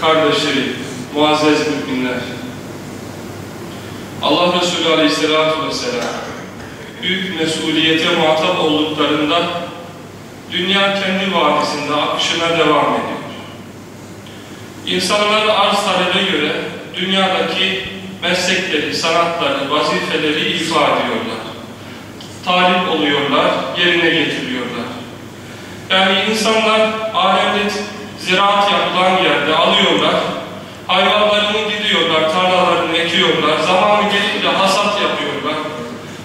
kardeşleri, muazzez müminler. Allah Resulü Aleyhisselatü Vesselam büyük mesuliyete muhatap olduklarında dünya kendi vadisinde akışına devam ediyor. İnsanlar arz talebe göre dünyadaki meslekleri, sanatları, vazifeleri ifa ediyorlar. Talip oluyorlar, yerine getiriyorlar. Yani insanlar alemde ziraat yapılan yerde alıyorlar, hayvanlarını gidiyorlar, tarlalarını ekiyorlar, zamanı gelince hasat yapıyorlar.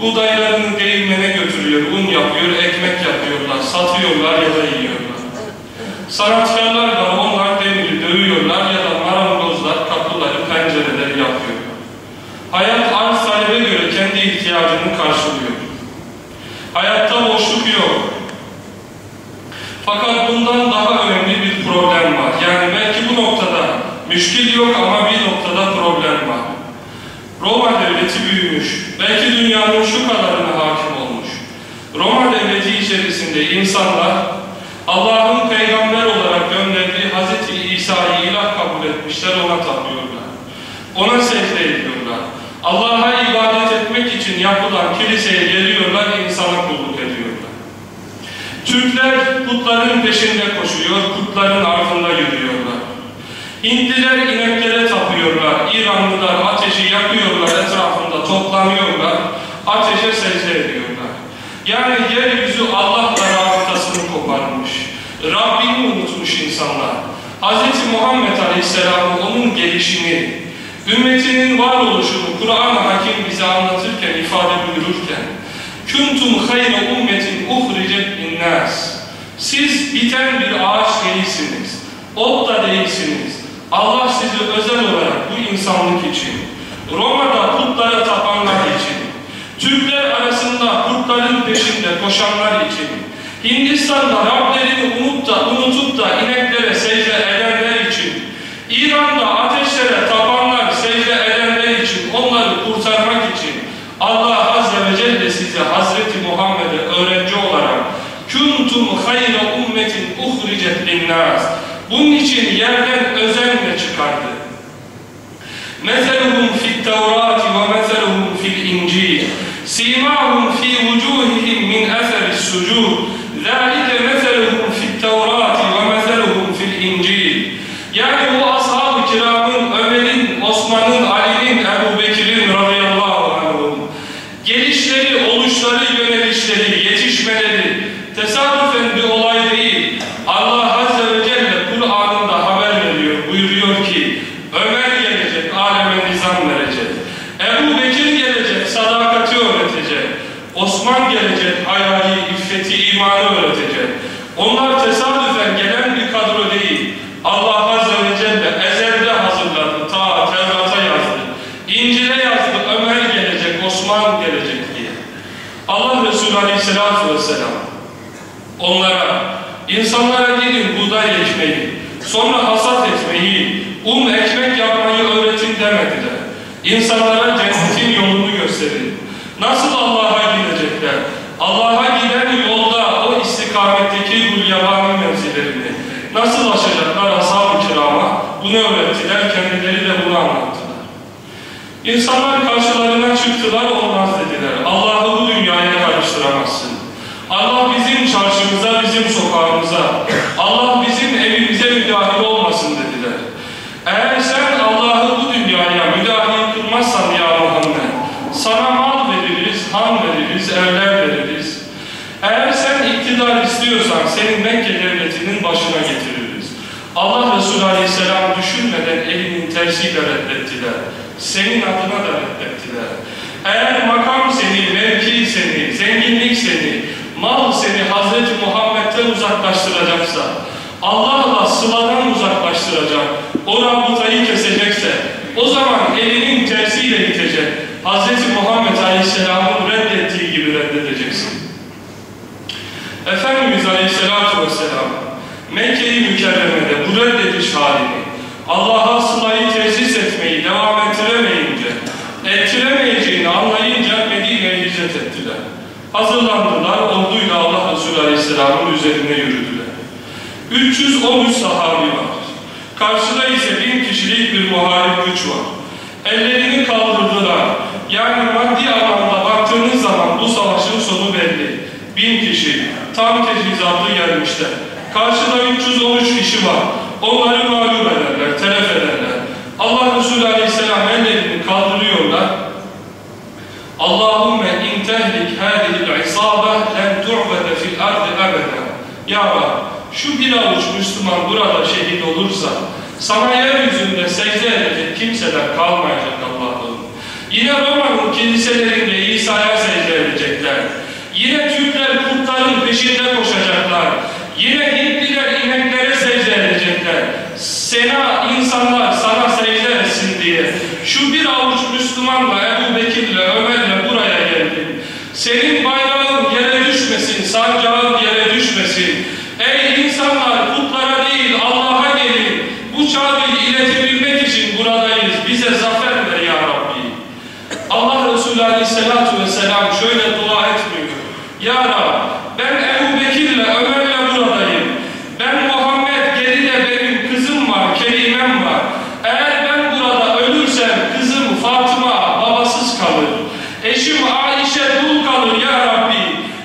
Buğdaylarını değirmene götürüyor, un yapıyor, ekmek yapıyorlar, satıyorlar ya da yiyorlar. Sanatkarlar var, onlar insanlar Allah'ın peygamber olarak gönderdiği Hz. İsa'yı ilah kabul etmişler, ona tapıyorlar. Ona secde ediyorlar. Allah'a ibadet etmek için yapılan kiliseye geliyorlar, insana kulluk ediyorlar. Türkler putların peşinde koşuyor, putların ardında yürüyorlar. Hintliler ineklere tapıyorlar, İranlılar ateşi yakıyorlar, etrafında toplanıyorlar, ateşe secde ediyorlar. Yani yeryüzü Allah'la koparmış. Rabbini unutmuş insanlar. Hz. Muhammed Aleyhisselam'ın onun gelişini, ümmetinin varoluşunu Kur'an-ı Hakim bize anlatırken, ifade buyururken Kuntum hayra ummetin uhricet linnâs Siz biten bir ağaç değilsiniz. Ot da değilsiniz. Allah sizi özel olarak bu insanlık için, Roma'da putlara tapanlar için, Türkler arasında putların peşinde koşanlar için, Hindistan'da Rablerini umut da, unutup da ineklere secde edenler için, İran'da ateşlere tapanlar secde edenler için, onları kurtarmak için Allah Azze ve Celle size Hazreti Muhammed'e öğrenci olarak kuntum hayra ummetin uhricet linnâs bunun için yerden özenle çıkardı. Meselhum fit tevrati ve meselhum fil incil. Simahum fi vucuhihim min eseri sucud. Allah Resulü Aleyhisselatü Vesselam onlara, insanlara gidin buğday ekmeği, sonra hasat etmeyi, un ekmek yapmayı öğretin demediler. İnsanlara cennetin yolunu gösterin. Nasıl Allah'a gidecekler? Allah'a giden yolda o istikametteki gulyabani mevzilerini nasıl aşacaklar ashab-ı kirama? Bunu öğrettiler, kendileri de bunu anlattılar. İnsanlar karşılarına çıktılar, olmaz dediler. Dünyaya karıştıramazsın. Allah bizim çarşımıza, bizim sokağımıza, Allah bizim evimize müdahil olmasın dediler. Eğer sen Allah'ı bu dünyaya müdahil kılmazsan ya Muhammed, sana mal veririz, han veririz, evler veririz. Eğer sen iktidar istiyorsan senin Mekke devletinin başına getiririz. Allah Resulü Aleyhisselam düşünmeden elinin tersiyle reddettiler. Senin adına da reddettiler. Eğer makam seni, mevki seni, zenginlik seni, mal seni Hazreti Uzaklaştıracaksa, Allah'la sıladan uzaklaştıracak, o rabıtayı kesecekse, o zaman elinin tersiyle gidecek. Hazreti Muhammed Aleyhisselam'ın reddettiği gibi reddedeceksin. Efendimiz Aleyhisselatü Vesselam Mekke-i Mükerreme'de bu reddediş halini Allah'a sılayı tesis etmeyi devam ettiremeyince, ettiremeyeceğini anlayınca Medine'ye hicret ettiler. Hazırlandılar, orduyla Allah Resulü Aleyhisselam'ın üzerine. 313 sahabi var. Karşıda ise bin kişilik bir muharip güç var. Ellerini kaldırdılar. Yani maddi anlamda baktığınız zaman bu savaşın sonu belli. Bin kişi tam teçhizatlı gelmişler. Karşıda 313 kişi var. Onları mağlup ederler, telef ederler. Allah Resulü Aleyhisselam ellerini kaldırıyorlar. Allahümme in tehlik hâdihil isabe len tu'bede fil ardı ebeda. Ya Rab, şu bir avuç Müslüman burada şehit olursa, sana yeryüzünde secde edecek kimseler kalmayacak Allah'ım. Yine Roma'nın kiliselerinde İsa'ya secde edecekler. Yine Türkler kurtların peşinde koşacaklar. Yine Hintliler ineklere secde edecekler. Sena insanlar sana secde etsin diye. Şu bir avuç Müslümanla Ebu Bekir'le Ömer'le buraya geldim. Senin bayrağın yere düşmesin, sancağın yere düşmesin. Ey insanlar putlara değil Allah'a gelin. Bu çağrıyı iletebilmek için buradayız. Bize zafer ver ya Rabbi. Allah Resulü Aleyhisselatü Vesselam şöyle dua etmiyor. Ya Rab ben Ebu Bekir'le Ömer'le buradayım. Ben Muhammed geride benim kızım var, kelimem var. Eğer ben burada ölürsem kızım Fatıma babasız kalır. Eşim Ayşe dul kalır ya Rabbi.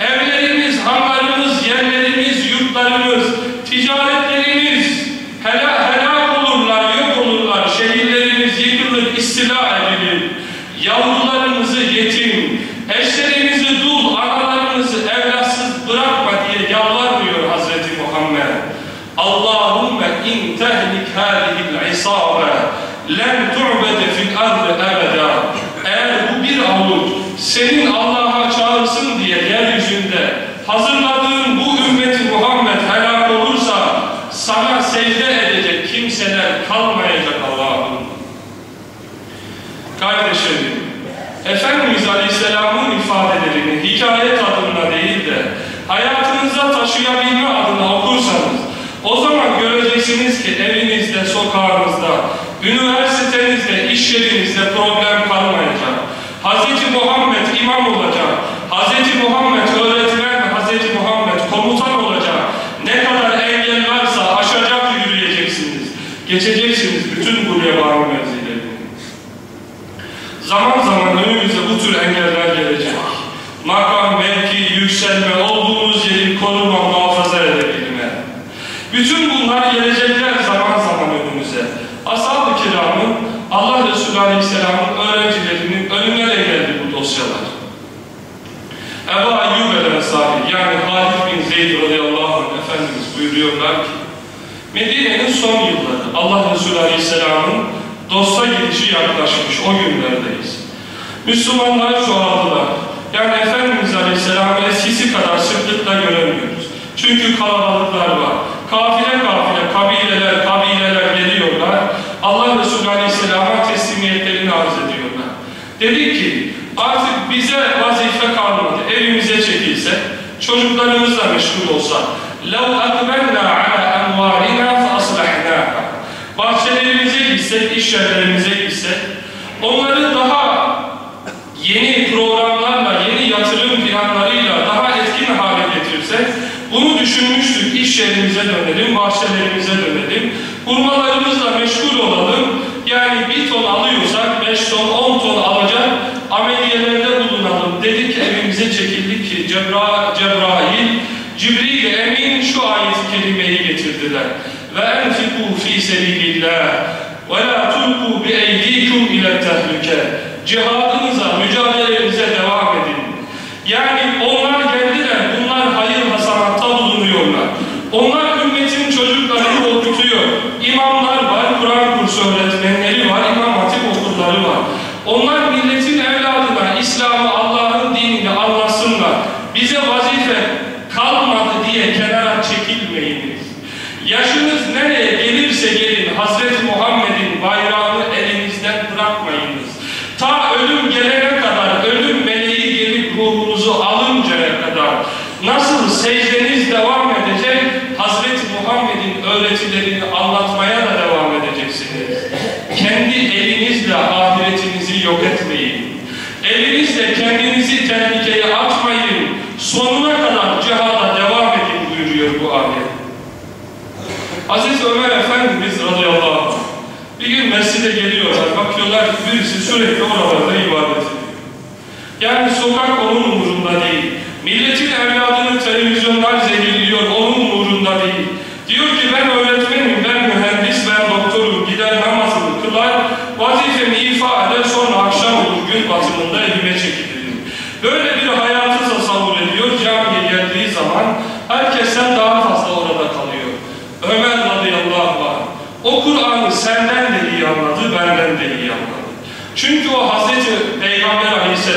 Evlerimiz, hanlarımız, yerlerimiz, yurtlarımız, ticaretlerimiz helak, helak olurlar, yok olurlar. Şehirlerimiz yıkılır, istila edilir. Yavrularımızı yetim, eşlerimizi dul, analarımızı evlatsız bırakma diye yalvarmıyor Hazreti Muhammed. Allahümme in tehlik hâlihil isâbe len tu'bede fil ardı ebeda. Eğer bu bir avuç senin Allah'a çağırsın diye yeryüzünde hazırladığın bu ümmeti Muhammed helak olursa sana secde edecek kimseler kalmayacak Allah'ım. Kardeşlerim, Efendimiz Aleyhisselam'ın ifadelerini hikaye tadında değil de hayatınıza taşıyabilme adına okursanız o zaman göreceksiniz ki evinizde, sokağınızda, üniversitenizde, iş yerinizde problem kalmayacak. Hz. Muhammed imam olacak. Hz. Muhammed öğretmen, Hz. Muhammed komutan olacak. Ne kadar engel varsa aşacak. Geçeceksiniz bütün bu yabani mevzilerini. Zaman zaman önümüze bu tür engeller gelecek. Makam, mevki, yükselme, olduğumuz yeri koruma, muhafaza edebilme. Bütün bunlar gelecekler zaman zaman önümüze. Ashab-ı kiramın, Allah Resulü Aleyhisselam'ın öğrencilerinin önüne de geldi bu dosyalar. Ebu Ayyub el-Ensari yani Halid bin Zeyd radıyallahu anh Efendimiz buyuruyorlar ki Medine'nin son yılları Allah Resulü Aleyhisselam'ın dosta gidişi yaklaşmış o günlerdeyiz. Müslümanlar çoğaldılar. Yani Efendimiz Aleyhisselam'ı eskisi kadar sıklıkla göremiyoruz. Çünkü kalabalıklar var. Kafile kafile, kabileler, kabileler geliyorlar. Allah Resulü Aleyhisselam'a teslimiyetlerini arz ediyorlar. Dedi ki artık bize vazife kalmadı. Evimize çekilse, çocuklarımızla meşgul olsak. لَوْ أَقْبَلْنَا عَلَى أَمْوَالِنَا فَأَصْلَحْنَاهَا Bahçelerimize gitsek, iş yerlerimize gitsek, onları daha yeni programlarla, yeni yatırım planlarıyla daha etkin hale getirsek, bunu düşünmüştük, iş yerimize dönelim, bahçelerimize dönelim, hurmalarımızla meşgul olalım, yani bir ton alıyorsak beş ton, on ton alacak ameliyelerde bulunalım dedik evimize çekildik ki Cebra, Cebrail, Cibril Emin şu ayet-i kerimeyi getirdiler. Ve enfiku fi sebilillah ve la tulku bi eydikum ile tehlike. Cihadınıza, mücadelenize devam edin. Yani onlar geldiler, bunlar hayır hasanatta bulunuyorlar. Onlar ümmetin çocuklarını okutuyor. İmamlar var, Kur'an kursu öğretmenleri var, imam hatip okulları var. Onlar milletin evladına İslam'ı, Allah'ın dinini anlasınlar. Bize vazife kalmadı diye kenara çekilmeyiniz. Yaşınız nereye gelirse gelin Hazreti Muhammed'in bayrağını elinizden bırakmayınız. Ta ölüm gelene kadar, ölüm meleği gelip ruhunuzu alıncaya kadar nasıl secdeniz devam edecek, Hazreti Muhammed'in öğretilerini anlatmaya da devam edeceksiniz. Kendi elinizle ahiretinizi yok etmeyin. Elinizle kendinizi tehlikeye atmayın. Sonuna kadar cihada devam edin buyuruyor bu ayet. Aziz Ömer Efendimiz radıyallahu de geliyorlar. Bakıyorlar ki birisi sürekli oralarda ibadet ediyor. Yani sokak onun umurunda değil. Milletin evladını televizyonlar zehirliyor, onu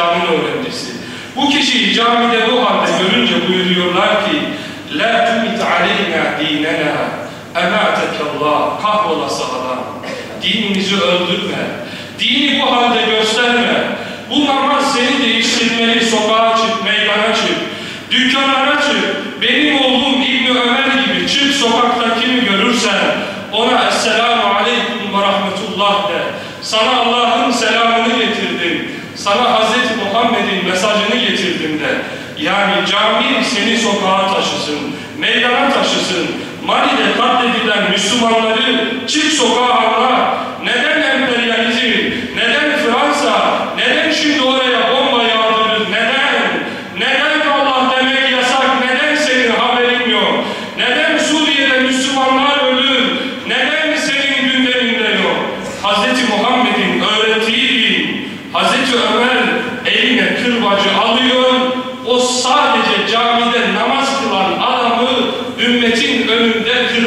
Aleyhisselam'ın öğrencisi. Bu kişiyi camide bu halde görünce buyuruyorlar ki La tumit aleyna dinena ematekallah kahrolası adam. Dinimizi öldürme. Dini bu halde gösterme. Bu namaz seni değiştirmeli. Sokağa çık, meydana çık. Dükkanlara çık. Benim oğlum İbni Ömer gibi çık sokakta kimi görürsen ona Esselamu Aleyküm ve Rahmetullah de. Sana Allah'ın selamını getirdim. Sana Hz. Muhammed'in mesajını getirdim de. Yani cami seni sokağa taşısın, meydana taşısın. Mali'de katledilen Müslümanları çık sokağa anla.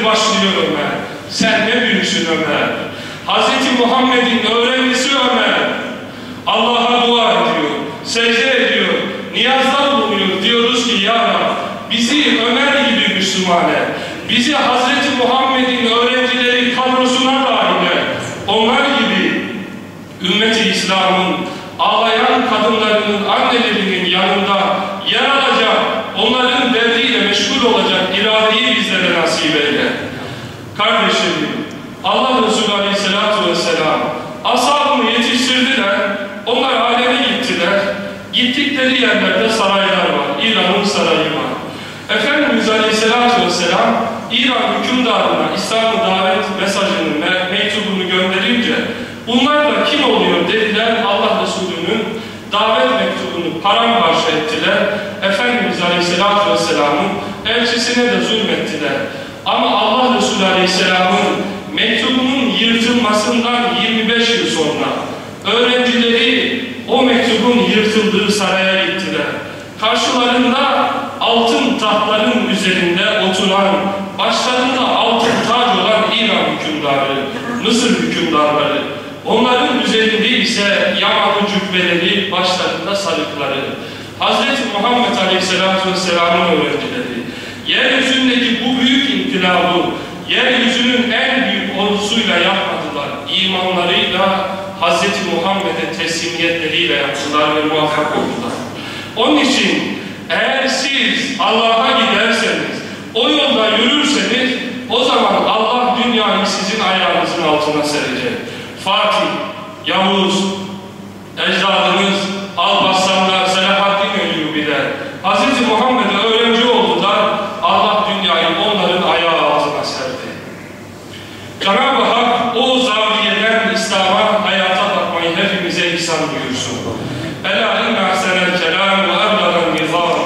Önünde kırbaçlıyor Ömer. Sen ne büyüksün Ömer. Hz. Muhammed'in öğrencisi Ömer. Allah'a dua ediyor, secde ediyor, niyazda bulunuyor. Diyoruz ki ya Rab, bizi Ömer gibi Müslüman et. Bizi Hz. Muhammed'in öğrencileri kadrosuna dahil et. Onlar gibi ümmeti İslam'ın ağlayan kadınlarının, annelerinin yanında yer alacak, onların derdiyle meşgul olacak Kardeşlerim, Allah Resulü Aleyhisselatü Vesselam ashabını yetiştirdiler, onlar aleme gittiler. Gittikleri yerlerde saraylar var, İran'ın sarayı var. Efendimiz Aleyhisselatü Vesselam İran hükümdarına İslam'ı davet mesajını, me mektubunu gönderince bunlar da kim oluyor dediler Allah Resulü'nün davet mektubunu paramparça ettiler. Efendimiz Aleyhisselatü Vesselam'ın elçisine de zulmettiler. Ama Allah Resulü Aleyhisselam'ın mektubunun yırtılmasından 25 yıl sonra öğrencileri o mektubun yırtıldığı saraya gittiler. Karşılarında altın tahtların üzerinde oturan, başlarında altın tac olan İran hükümdarı, Mısır hükümdarları, onların üzerinde ise yamalı cübbeleri, başlarında sarıkları, Hz. Muhammed Aleyhisselatü Vesselam'ın öğrencileri, yeryüzündeki bu inkılabı, yeryüzünün en büyük ordusuyla yapmadılar, imanlarıyla Hz. Muhammed'e teslimiyetleriyle yaptılar ve muvaffak oldular. Onun için eğer siz Allah'a giderseniz, o yolda yürürseniz, o zaman Allah dünyayı sizin ayağınızın altına serecek. Fatih, Yavuz, ecdadınız, Alba